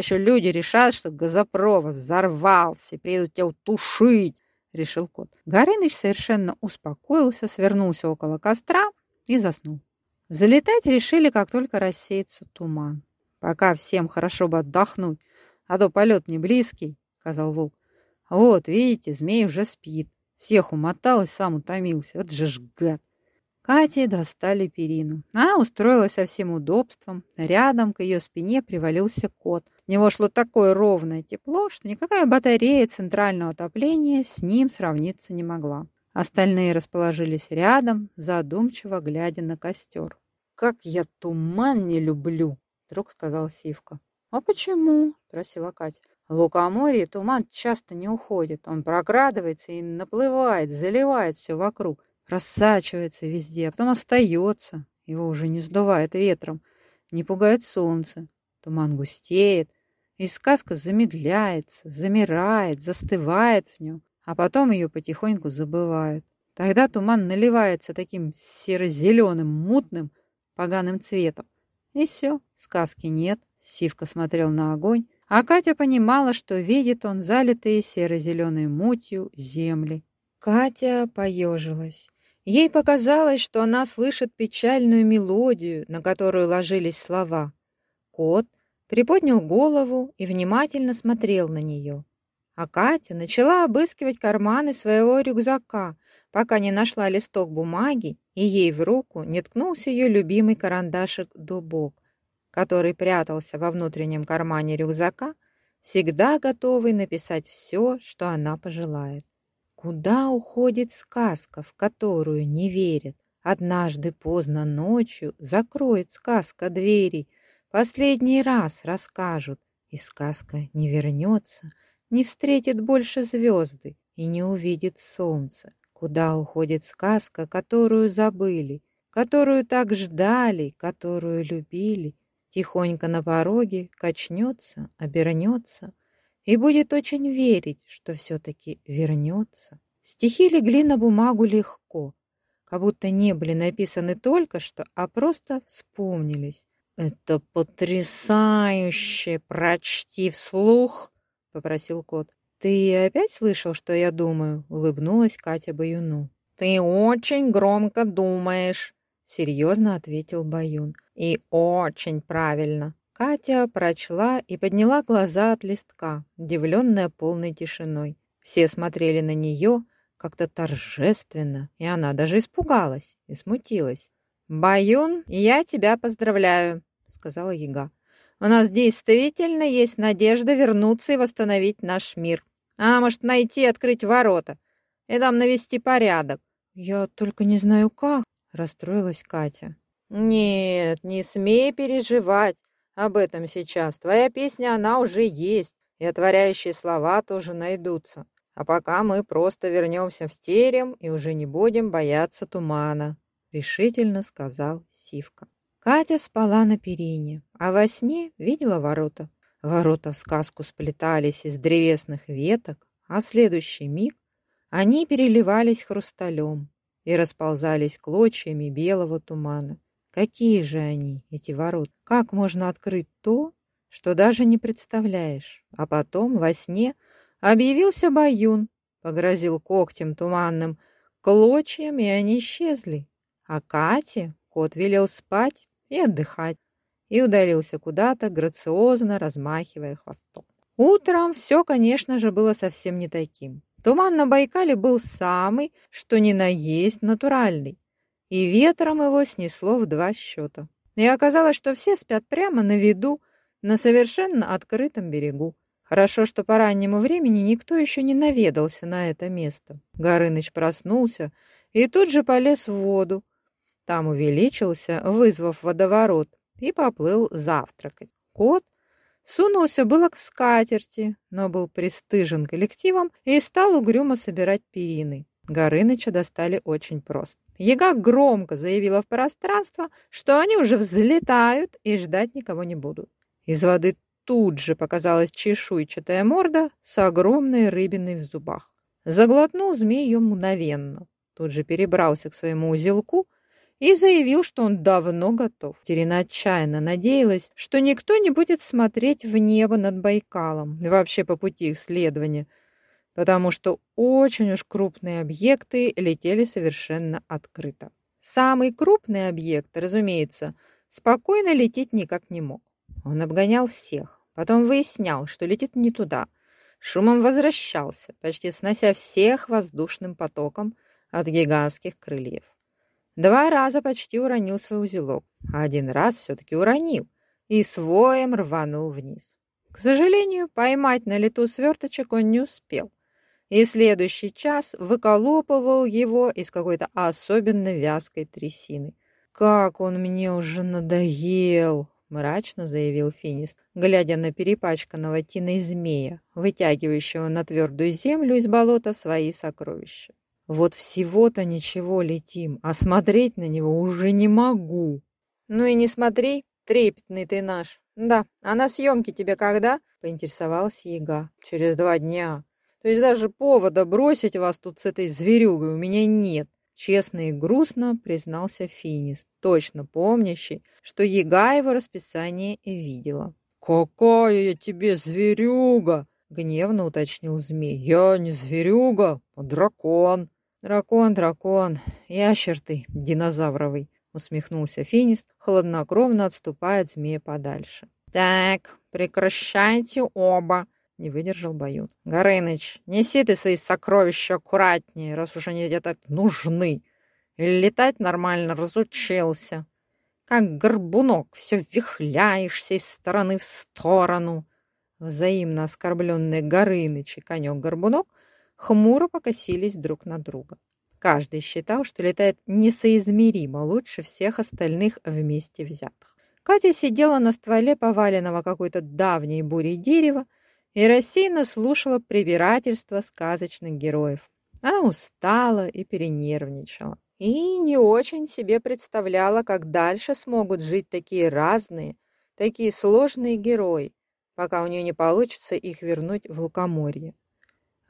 Еще люди решат, что газопровод взорвался, приедут тебя утушить, решил кот. Горыныч совершенно успокоился, свернулся около костра и заснул. Залетать решили, как только рассеется туман. Пока всем хорошо бы отдохнуть, а то полет не близкий, сказал волк. Вот, видите, змей уже спит. Всех умотал и сам утомился. Вот же ж гад. Кате достали перину. Она устроилась со всем удобством. Рядом к ее спине привалился кот. Него шло такое ровное тепло, что никакая батарея центрального отопления с ним сравниться не могла. Остальные расположились рядом, задумчиво глядя на костер. «Как я туман не люблю!» — вдруг сказал Сивка. «А почему?» — спросила Катя. В лукоморье туман часто не уходит. Он прокрадывается и наплывает, заливает все вокруг рассачивается везде, а потом остается. Его уже не сдувает ветром, не пугает солнце. Туман густеет, и сказка замедляется, замирает, застывает в нем, а потом ее потихоньку забывают. Тогда туман наливается таким серо-зеленым, мутным, поганым цветом. И все, сказки нет. Сивка смотрел на огонь, а Катя понимала, что видит он залитые серо-зеленой мутью земли. Катя поежилась. Ей показалось, что она слышит печальную мелодию, на которую ложились слова. Кот приподнял голову и внимательно смотрел на нее. А Катя начала обыскивать карманы своего рюкзака, пока не нашла листок бумаги, и ей в руку не ткнулся ее любимый карандашик-дубок, который прятался во внутреннем кармане рюкзака, всегда готовый написать все, что она пожелает. Куда уходит сказка, в которую не верят? Однажды поздно ночью закроет сказка двери, Последний раз расскажут, и сказка не вернется, не встретит больше звезды и не увидит солнце. Куда уходит сказка, которую забыли, которую так ждали, которую любили? Тихонько на пороге качнется, обернется и будет очень верить, что все-таки вернется. Стихи легли на бумагу легко, как будто не были написаны только что, а просто вспомнились. «Это потрясающе! Прочти вслух!» — попросил кот. «Ты опять слышал, что я думаю?» — улыбнулась Катя Баюну. «Ты очень громко думаешь», — серьезно ответил Баюн. «И очень правильно». Катя прочла и подняла глаза от листка, удивленная полной тишиной. Все смотрели на нее как-то торжественно, и она даже испугалась и смутилась. «Баюн, я тебя поздравляю», — сказала Яга. «У нас действительно есть надежда вернуться и восстановить наш мир». Она может найти и открыть ворота. И там навести порядок. Я только не знаю как, расстроилась Катя. Нет, не смей переживать об этом сейчас. Твоя песня, она уже есть, и отворяющие слова тоже найдутся. А пока мы просто вернемся в терем и уже не будем бояться тумана, решительно сказал Сивка. Катя спала на перине, а во сне видела ворота. Ворота в сказку сплетались из древесных веток, а следующий миг они переливались хрусталем и расползались клочьями белого тумана. Какие же они, эти ворота? Как можно открыть то, что даже не представляешь? А потом во сне объявился Баюн, погрозил когтем туманным клочьям, и они исчезли. А Кате кот велел спать и отдыхать и удалился куда-то, грациозно размахивая хвостом. Утром все, конечно же, было совсем не таким. Туман на Байкале был самый, что ни на есть, натуральный, и ветром его снесло в два счета. И оказалось, что все спят прямо на виду, на совершенно открытом берегу. Хорошо, что по раннему времени никто еще не наведался на это место. Горыныч проснулся и тут же полез в воду. Там увеличился, вызвав водоворот, и поплыл завтракать. Кот сунулся было к скатерти, но был пристыжен коллективом и стал угрюмо собирать перины. Горыныча достали очень просто. Яга громко заявила в пространство, что они уже взлетают и ждать никого не будут. Из воды тут же показалась чешуйчатая морда с огромной рыбиной в зубах. Заглотнул змей ее мгновенно. Тут же перебрался к своему узелку и заявил, что он давно готов. Терина отчаянно надеялась, что никто не будет смотреть в небо над Байкалом вообще по пути их следования, потому что очень уж крупные объекты летели совершенно открыто. Самый крупный объект, разумеется, спокойно лететь никак не мог. Он обгонял всех, потом выяснял, что летит не туда, шумом возвращался, почти снося всех воздушным потоком от гигантских крыльев. Два раза почти уронил свой узелок, а один раз все-таки уронил и своем рванул вниз. К сожалению, поймать на лету сверточек он не успел, и следующий час выколупывал его из какой-то особенно вязкой трясины. «Как он мне уже надоел!» — мрачно заявил Финист, глядя на перепачканного тиной змея, вытягивающего на твердую землю из болота свои сокровища. Вот всего-то ничего летим, а смотреть на него уже не могу. Ну и не смотри, трепетный ты наш. Да, а на съемки тебе когда? Поинтересовалась Яга. Через два дня. То есть даже повода бросить вас тут с этой зверюгой у меня нет. Честно и грустно признался Финис, точно помнящий, что Яга его расписание и видела. «Какая я тебе зверюга!» — гневно уточнил змей. «Я не зверюга, а дракон!» «Дракон, дракон, ящер ты, динозавровый!» усмехнулся Финист, хладнокровно отступая от змея подальше. «Так, прекращайте оба!» не выдержал Баюн. «Горыныч, неси ты свои сокровища аккуратнее, раз уж они так нужны. Или летать нормально разучился. Как горбунок, все вихляешься из стороны в сторону». Взаимно оскорбленные Горыныч и конек-горбунок хмуро покосились друг на друга. Каждый считал, что летает несоизмеримо лучше всех остальных вместе взятых. Катя сидела на стволе поваленного какой-то давней бурей дерева и рассеянно слушала прибирательство сказочных героев. Она устала и перенервничала. И не очень себе представляла, как дальше смогут жить такие разные, такие сложные герои, пока у нее не получится их вернуть в лукоморье.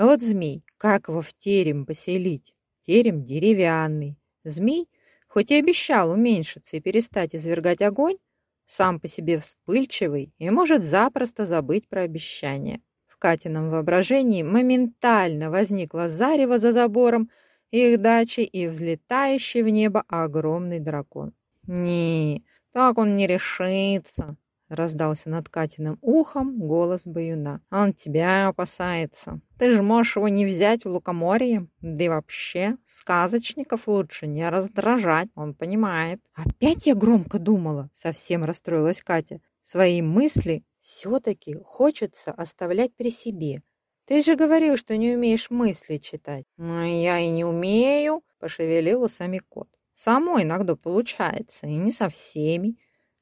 А вот змей, как его в терем поселить? Терем деревянный. Змей, хоть и обещал уменьшиться и перестать извергать огонь, сам по себе вспыльчивый и может запросто забыть про обещание. В Катином воображении моментально возникло зарево за забором их дачи и взлетающий в небо огромный дракон. «Не, так он не решится», Раздался над Катиным ухом голос Баюна. «Он тебя опасается. Ты же можешь его не взять в лукоморье. Да и вообще, сказочников лучше не раздражать, он понимает». «Опять я громко думала», — совсем расстроилась Катя. «Свои мысли все-таки хочется оставлять при себе. Ты же говорил, что не умеешь мысли читать». «Ну, я и не умею», — пошевелил усами кот. «Само иногда получается, и не со всеми».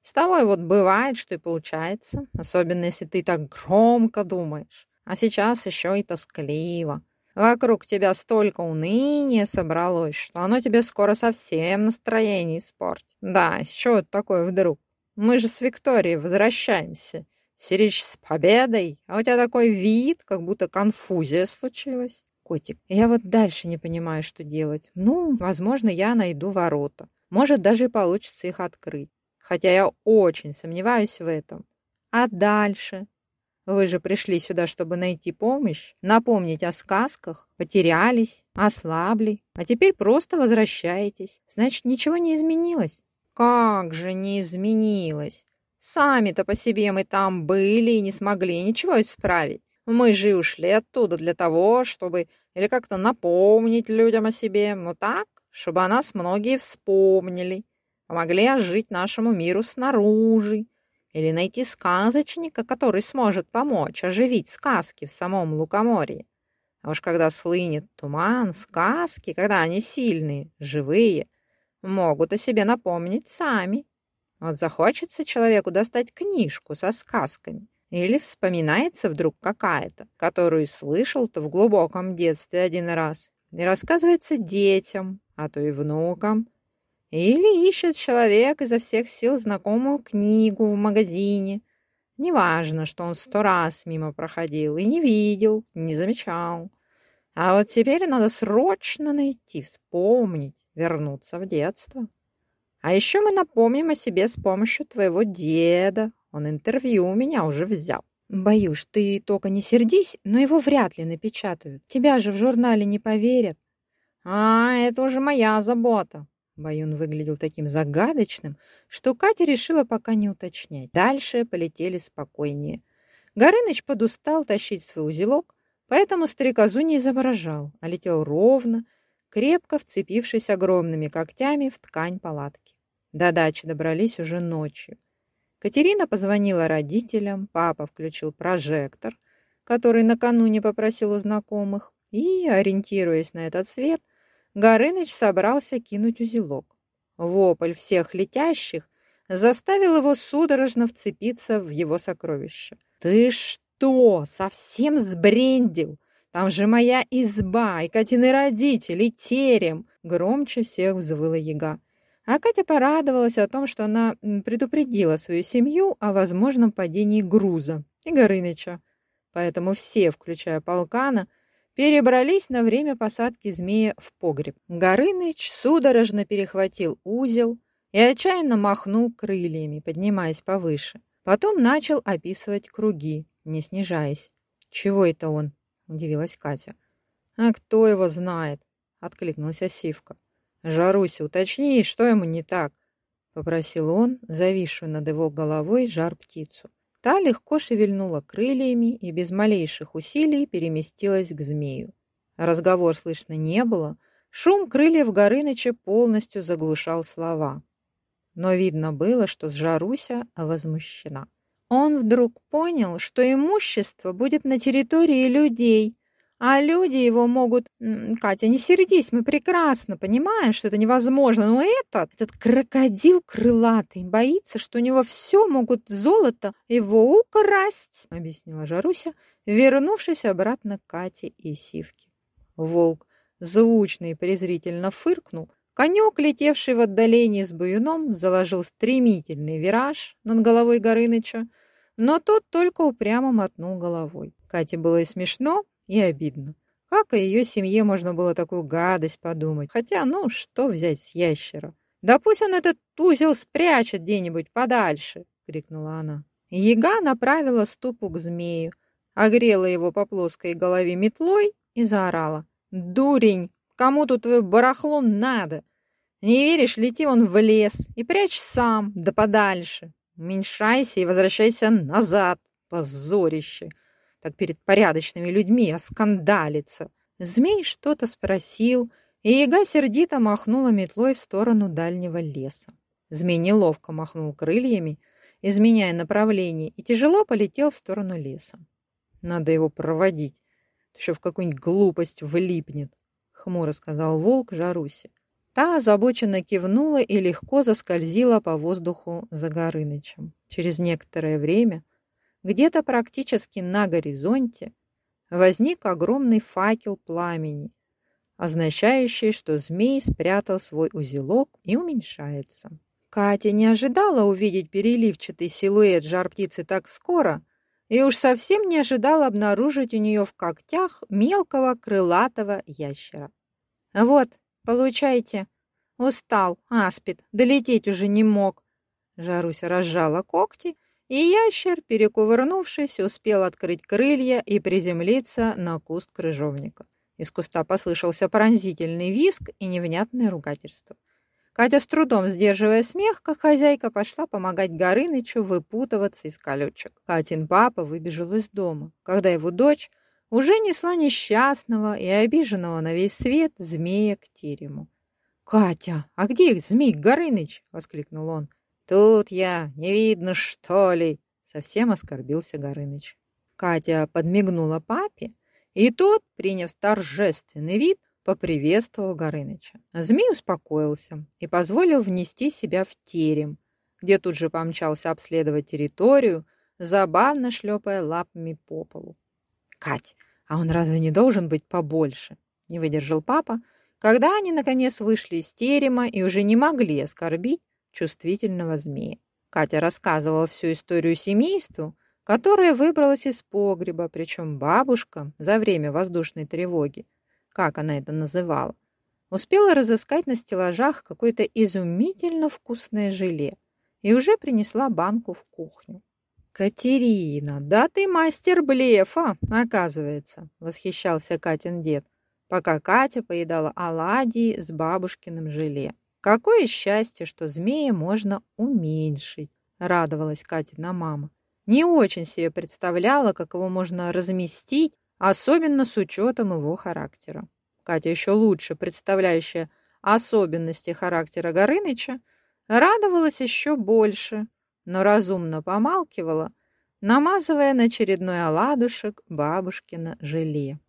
С тобой вот бывает, что и получается, особенно если ты так громко думаешь. А сейчас еще и тоскливо. Вокруг тебя столько уныния собралось, что оно тебе скоро совсем настроение испортит. Да, что это такое вдруг? Мы же с Викторией возвращаемся. Сирич с победой, а у тебя такой вид, как будто конфузия случилась. Котик, я вот дальше не понимаю, что делать. Ну, возможно, я найду ворота. Может, даже и получится их открыть хотя я очень сомневаюсь в этом. А дальше? Вы же пришли сюда, чтобы найти помощь, напомнить о сказках, потерялись, ослабли, а теперь просто возвращаетесь. Значит, ничего не изменилось? Как же не изменилось? Сами-то по себе мы там были и не смогли ничего исправить. Мы же ушли оттуда для того, чтобы или как-то напомнить людям о себе, но так, чтобы о нас многие вспомнили помогли ожить нашему миру снаружи, или найти сказочника, который сможет помочь оживить сказки в самом Лукоморье. А уж когда слынет туман, сказки, когда они сильные, живые, могут о себе напомнить сами. Вот захочется человеку достать книжку со сказками, или вспоминается вдруг какая-то, которую слышал-то в глубоком детстве один раз, и рассказывается детям, а то и внукам, или ищет человек изо всех сил знакомую книгу в магазине. Неважно, что он сто раз мимо проходил и не видел, не замечал. А вот теперь надо срочно найти, вспомнить, вернуться в детство. А еще мы напомним о себе с помощью твоего деда. Он интервью у меня уже взял. Боюсь, ты только не сердись, но его вряд ли напечатают. Тебя же в журнале не поверят. А, это уже моя забота. Баюн выглядел таким загадочным, что Катя решила пока не уточнять. Дальше полетели спокойнее. Горыныч подустал тащить свой узелок, поэтому стрекозу не изображал, а летел ровно, крепко вцепившись огромными когтями в ткань палатки. До дачи добрались уже ночью. Катерина позвонила родителям, папа включил прожектор, который накануне попросил у знакомых, и, ориентируясь на этот свет, Горыныч собрался кинуть узелок. Вопль всех летящих заставил его судорожно вцепиться в его сокровище. «Ты что, совсем сбрендил? Там же моя изба, и Катины родители, и терем!» Громче всех взвыла яга. А Катя порадовалась о том, что она предупредила свою семью о возможном падении груза и Горыныча. Поэтому все, включая полкана, перебрались на время посадки змея в погреб. Горыныч судорожно перехватил узел и отчаянно махнул крыльями, поднимаясь повыше. Потом начал описывать круги, не снижаясь. «Чего это он?» – удивилась Катя. «А кто его знает?» – откликнулась Сивка. «Жаруся, уточни, что ему не так?» – попросил он, зависшую над его головой жар-птицу. Та легко шевельнула крыльями и без малейших усилий переместилась к змею. Разговор слышно не было, шум крыльев Горыныча полностью заглушал слова. Но видно было, что Жаруся возмущена. Он вдруг понял, что имущество будет на территории людей, А люди его могут... Катя, не сердись, мы прекрасно понимаем, что это невозможно, но этот, этот крокодил крылатый боится, что у него все могут золото его украсть, объяснила Жаруся, вернувшись обратно к Кате и Сивке. Волк звучно и презрительно фыркнул, Конек, летевший в отдалении с баюном, заложил стремительный вираж над головой Горыныча, но тот только упрямо мотнул головой. Кате было и смешно, и обидно. Как о ее семье можно было такую гадость подумать? Хотя, ну, что взять с ящера? «Да пусть он этот узел спрячет где-нибудь подальше!» — крикнула она. Яга направила ступу к змею, огрела его по плоской голове метлой и заорала. «Дурень! Кому тут твое барахло надо? Не веришь, лети он в лес и прячь сам, да подальше. Уменьшайся и возвращайся назад, позорище. Так перед порядочными людьми оскандалится. Змей что-то спросил, и яга сердито махнула метлой в сторону дальнего леса. Змей неловко махнул крыльями, изменяя направление, и тяжело полетел в сторону леса. Надо его проводить, еще в какую-нибудь глупость влипнет, хмуро сказал волк Жарусе. Та озабоченно кивнула и легко заскользила по воздуху за Горынычем. Через некоторое время, где-то практически на горизонте, возник огромный факел пламени, означающий, что змей спрятал свой узелок и уменьшается. Катя не ожидала увидеть переливчатый силуэт жар-птицы так скоро и уж совсем не ожидала обнаружить у нее в когтях мелкого крылатого ящера. «Вот, Получайте. Устал, аспид, долететь уже не мог. Жаруся разжала когти, и ящер, перекувырнувшись, успел открыть крылья и приземлиться на куст крыжовника. Из куста послышался пронзительный визг и невнятное ругательство. Катя с трудом сдерживая смех, как хозяйка пошла помогать Горынычу выпутываться из колючек. Катин папа выбежал из дома, когда его дочь уже несла несчастного и обиженного на весь свет змея к терему. «Катя, а где змей Горыныч?» — воскликнул он. «Тут я, не видно, что ли?» — совсем оскорбился Горыныч. Катя подмигнула папе, и тот, приняв торжественный вид, поприветствовал Горыныча. Змей успокоился и позволил внести себя в терем, где тут же помчался обследовать территорию, забавно шлепая лапами по полу. Кать, а он разве не должен быть побольше? Не выдержал папа, когда они наконец вышли из терема и уже не могли оскорбить чувствительного змея. Катя рассказывала всю историю семейству, которое выбралось из погреба, причем бабушка за время воздушной тревоги, как она это называла, успела разыскать на стеллажах какое-то изумительно вкусное желе и уже принесла банку в кухню. «Катерина, да ты мастер блефа, оказывается!» — восхищался Катин дед, пока Катя поедала оладьи с бабушкиным желе. «Какое счастье, что змея можно уменьшить!» — радовалась Катина мама. Не очень себе представляла, как его можно разместить, особенно с учетом его характера. Катя, еще лучше представляющая особенности характера Горыныча, радовалась еще больше — но разумно помалкивала, намазывая на очередной оладушек бабушкина желе.